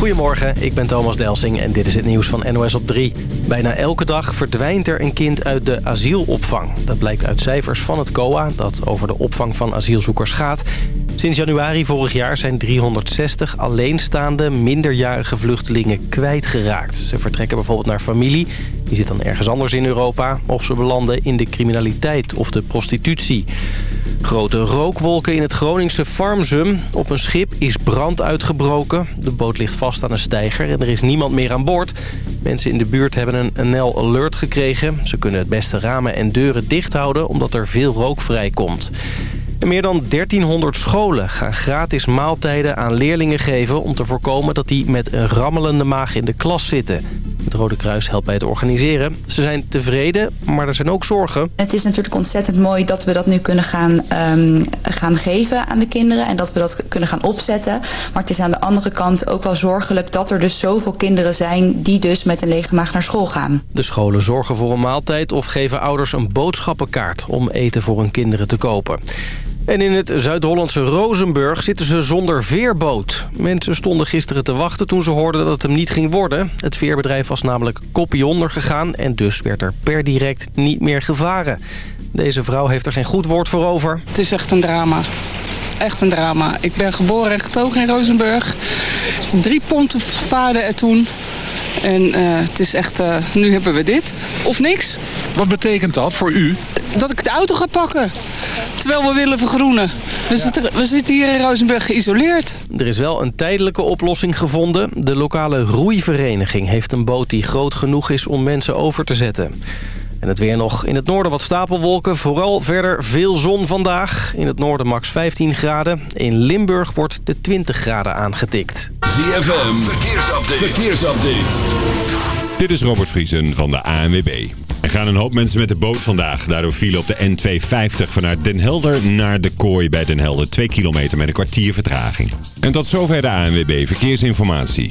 Goedemorgen, ik ben Thomas Delsing en dit is het nieuws van NOS op 3. Bijna elke dag verdwijnt er een kind uit de asielopvang. Dat blijkt uit cijfers van het COA, dat over de opvang van asielzoekers gaat. Sinds januari vorig jaar zijn 360 alleenstaande minderjarige vluchtelingen kwijtgeraakt. Ze vertrekken bijvoorbeeld naar familie, die zit dan ergens anders in Europa... of ze belanden in de criminaliteit of de prostitutie. Grote rookwolken in het Groningse Farmsum. Op een schip is brand uitgebroken. De boot ligt vast aan een steiger en er is niemand meer aan boord. Mensen in de buurt hebben een NL Alert gekregen. Ze kunnen het beste ramen en deuren dicht houden omdat er veel rook vrijkomt. Meer dan 1300 scholen gaan gratis maaltijden aan leerlingen geven... om te voorkomen dat die met een rammelende maag in de klas zitten. Het Rode Kruis helpt bij het organiseren. Ze zijn tevreden, maar er zijn ook zorgen. Het is natuurlijk ontzettend mooi dat we dat nu kunnen gaan, um, gaan geven aan de kinderen... en dat we dat kunnen gaan opzetten. Maar het is aan de andere kant ook wel zorgelijk... dat er dus zoveel kinderen zijn die dus met een lege maag naar school gaan. De scholen zorgen voor een maaltijd of geven ouders een boodschappenkaart... om eten voor hun kinderen te kopen. En in het Zuid-Hollandse Rozenburg zitten ze zonder veerboot. Mensen stonden gisteren te wachten toen ze hoorden dat het hem niet ging worden. Het veerbedrijf was namelijk koppie onder gegaan... en dus werd er per direct niet meer gevaren. Deze vrouw heeft er geen goed woord voor over. Het is echt een drama. Echt een drama. Ik ben geboren en getogen in Rozenburg. Drie ponten vaarden er toen. En uh, het is echt, uh, nu hebben we dit. Of niks. Wat betekent dat voor u? Dat ik de auto ga pakken. Terwijl we willen vergroenen. We, ja. zitten, we zitten hier in Rozenburg geïsoleerd. Er is wel een tijdelijke oplossing gevonden. De lokale roeivereniging heeft een boot die groot genoeg is om mensen over te zetten. En het weer nog in het noorden wat stapelwolken. Vooral verder veel zon vandaag. In het noorden max 15 graden. In Limburg wordt de 20 graden aangetikt. ZFM, verkeersupdate. verkeersupdate. Dit is Robert Vriesen van de ANWB. Er gaan een hoop mensen met de boot vandaag. Daardoor vielen op de N250 vanuit Den Helder naar de Kooi bij Den Helder. 2 kilometer met een kwartier vertraging. En tot zover de ANWB Verkeersinformatie.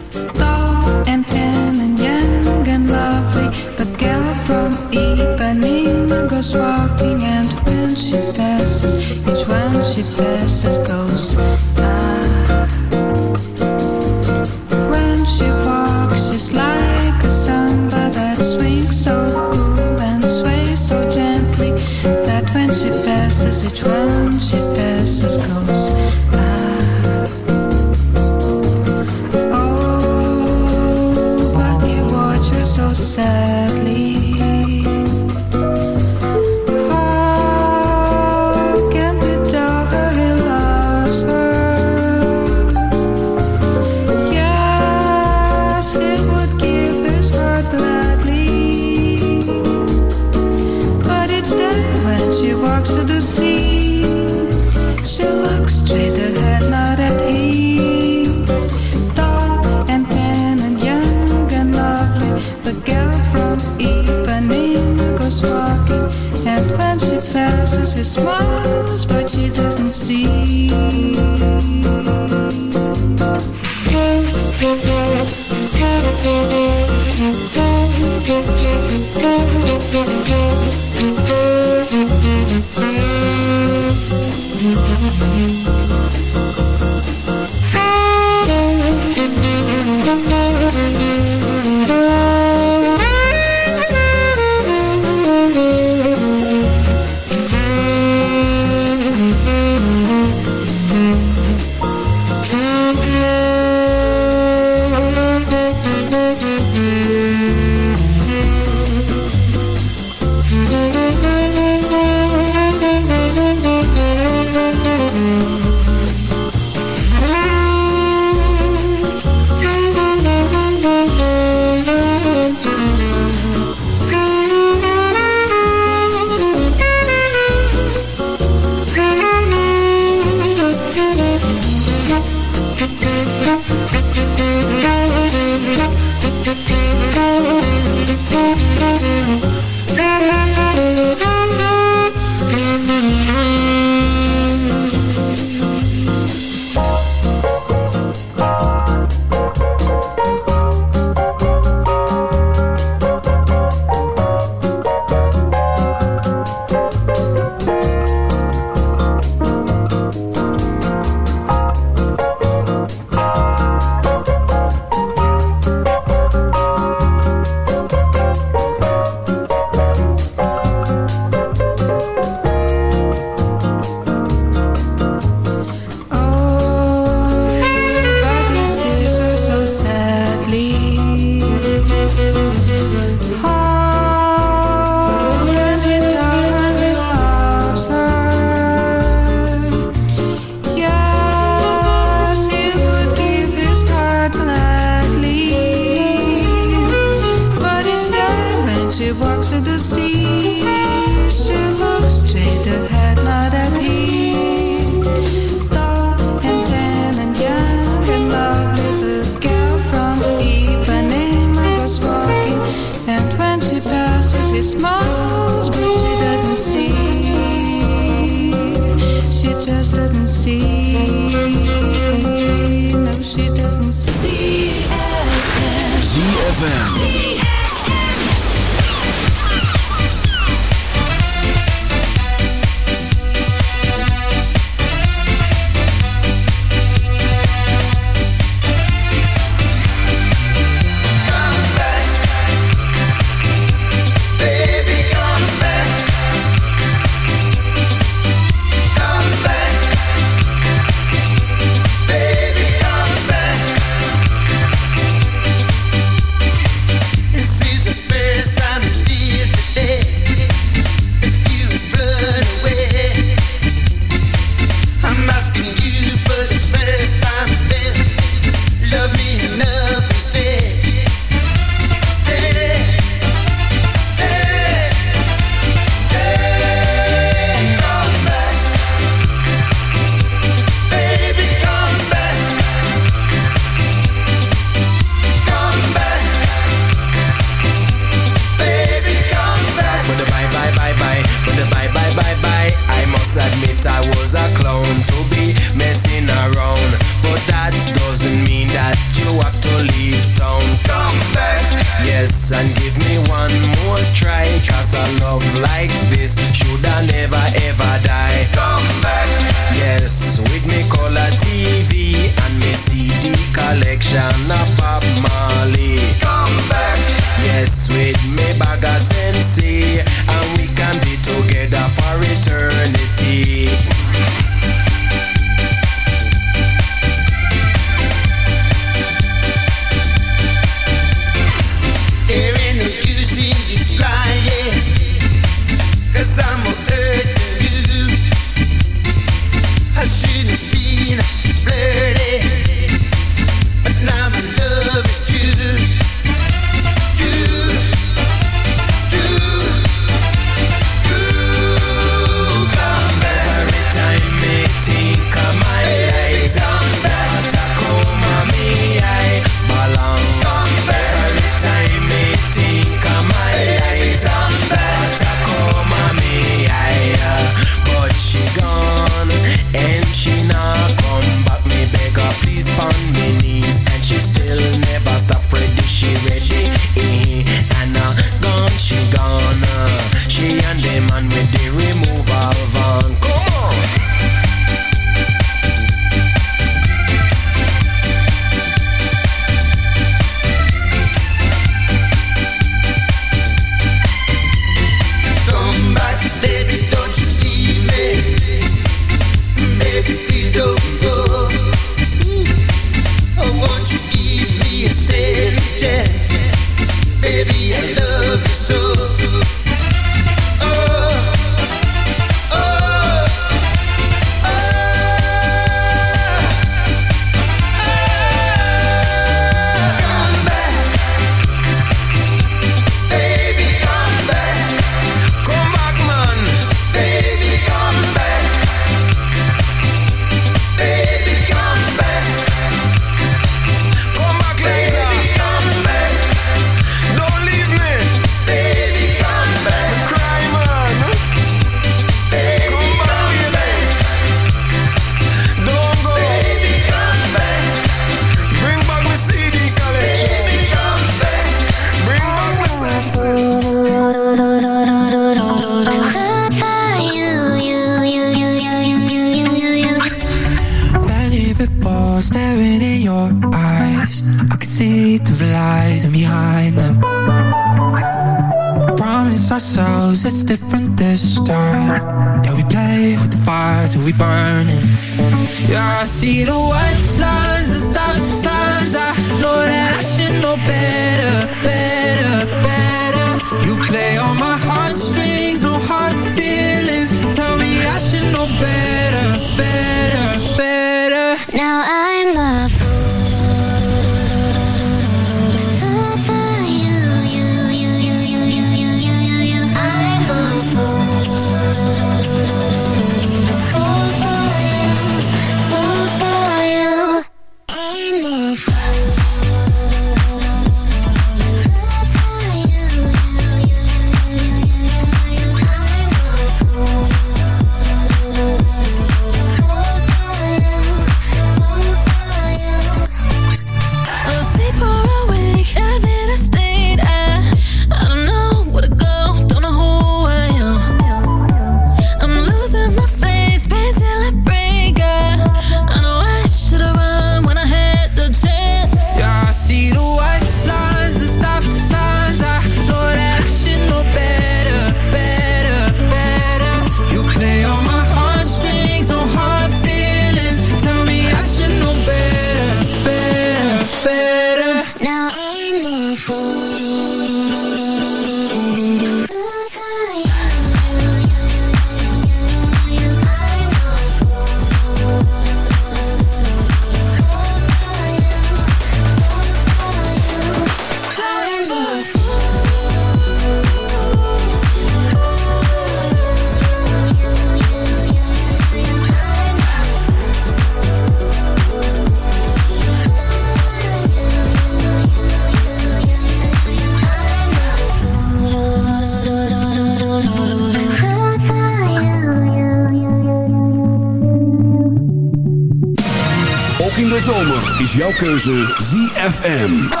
Jouw keuze ZFM.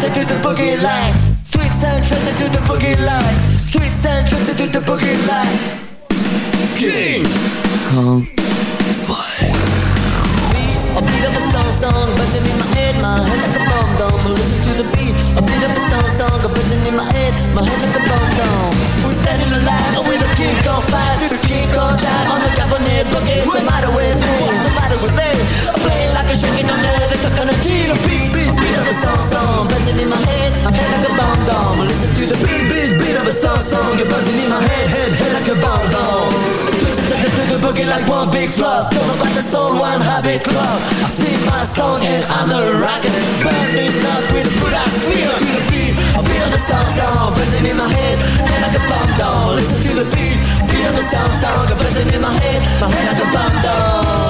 Trusted to the boogie line. Sweet sound trusted to the boogie line. Sweet sound trusted to the boogie line. King Kong Fire. A beat of a song, song, buzzing in my head, my head like a bomb dome. Listen to the beat, a beat of a song, song, buzzing in my head, my head like a bomb dome. We're standing alive with a king on fire, through the king on drive on the cabinet boogie. What's the matter with me? What's the matter with me? I'm playing like a shaking under the coconut tree. The beat, beat, beat of a song, song, buzzing in my head, my head like a bomb dome. Listen to the beat, beat, beat of a song, song, you're buzzing in my head, head, head like a bomb dome. To the, boogie like one big flop. Know about the soul, one habit club. I sing my song and I'm a rocker. Burning up with a good ass feel to the beat. I feel the song, song, buzzing in my head, head like a bomb down. Listen to the beat, of a song, song, buzzing in my head, my head like a bomb down.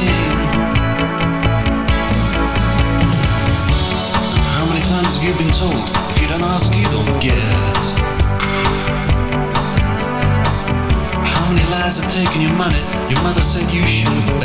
i said you should.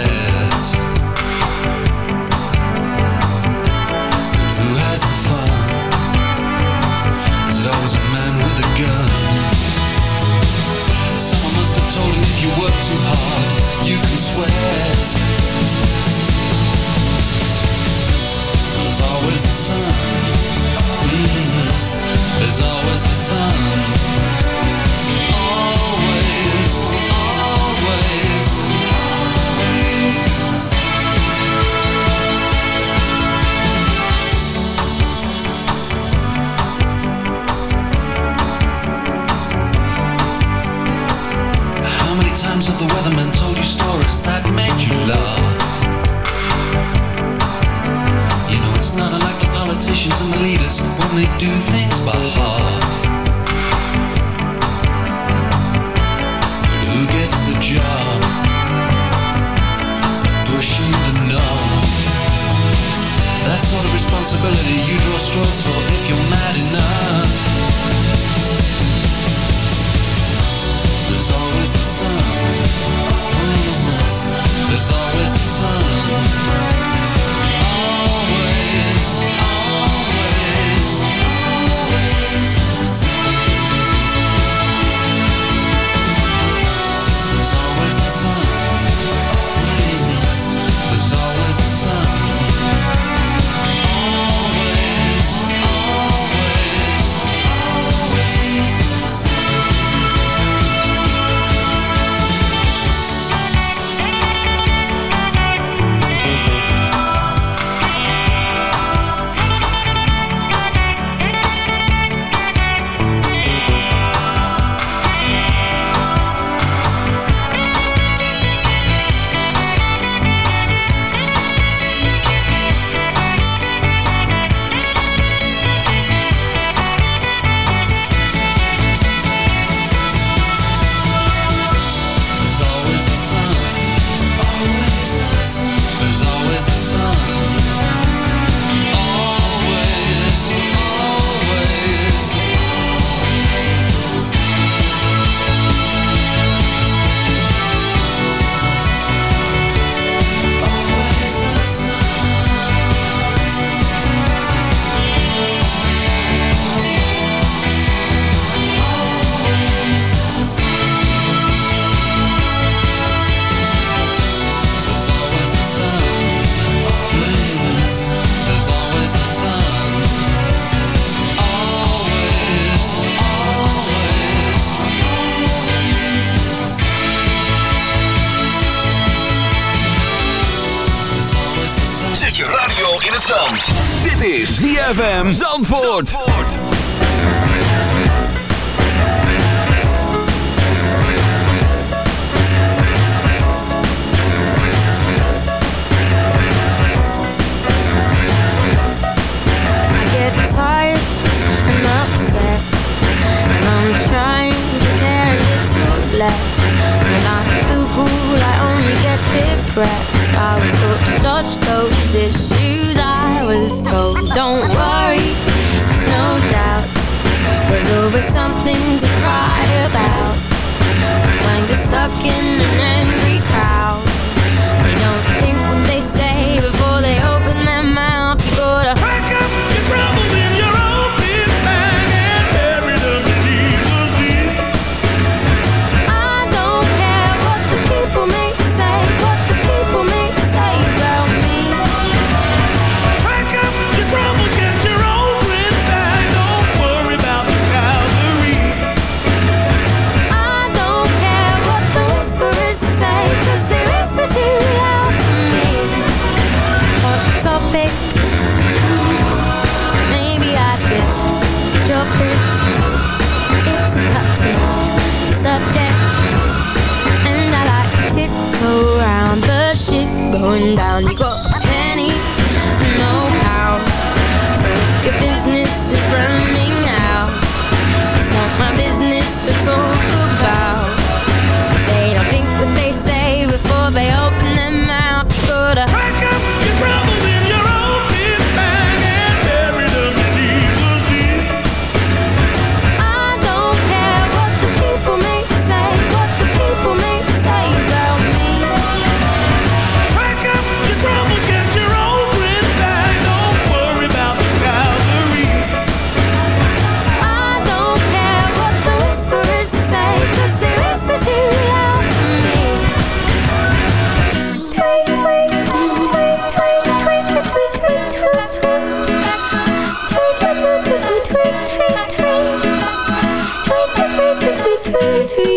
to you.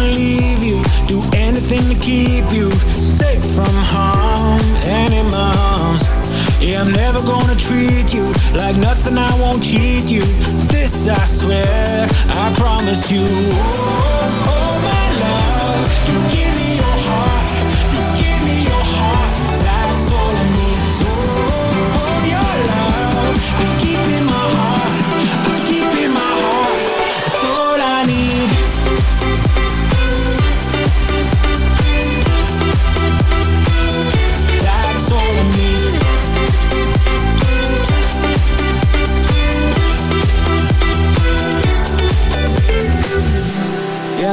wanna leave you Do anything to keep you Safe from harm. And in my arms Yeah, I'm never gonna treat you Like nothing, I won't cheat you. This I swear, I promise you. Oh, oh, oh my love You give me your heart.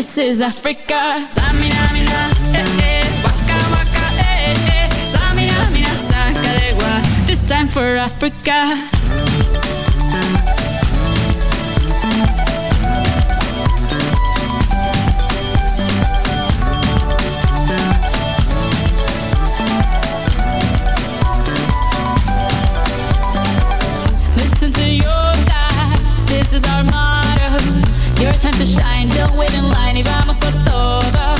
this is Africa. Samina, mina, eh, eh, waka, waka, eh, eh. Samina, mina, sangalewa, this time for Africa. Time to shine, don't wait in line y vamos por todo.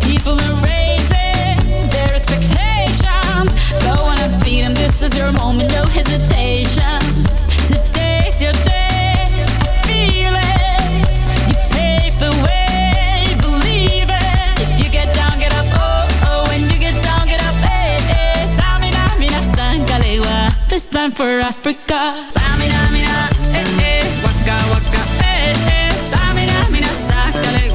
People are raising their expectations. Go on and feed them, this is your moment, no hesitation. Today's your day, I feel it. You pave the way, believe it. If you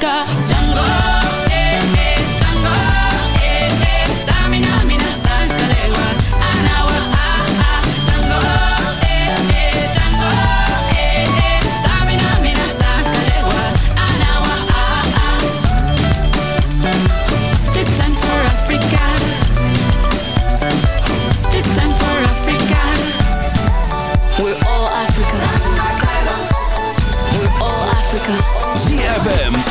for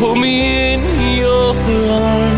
hold me in your arms.